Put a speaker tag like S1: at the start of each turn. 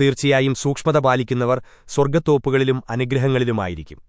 S1: തീർച്ചയായും സൂക്ഷ്മത പാലിക്കുന്നവർ സ്വർഗത്തോപ്പുകളിലും അനുഗ്രഹങ്ങളിലുമായിരിക്കും